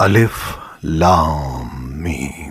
الف لام میم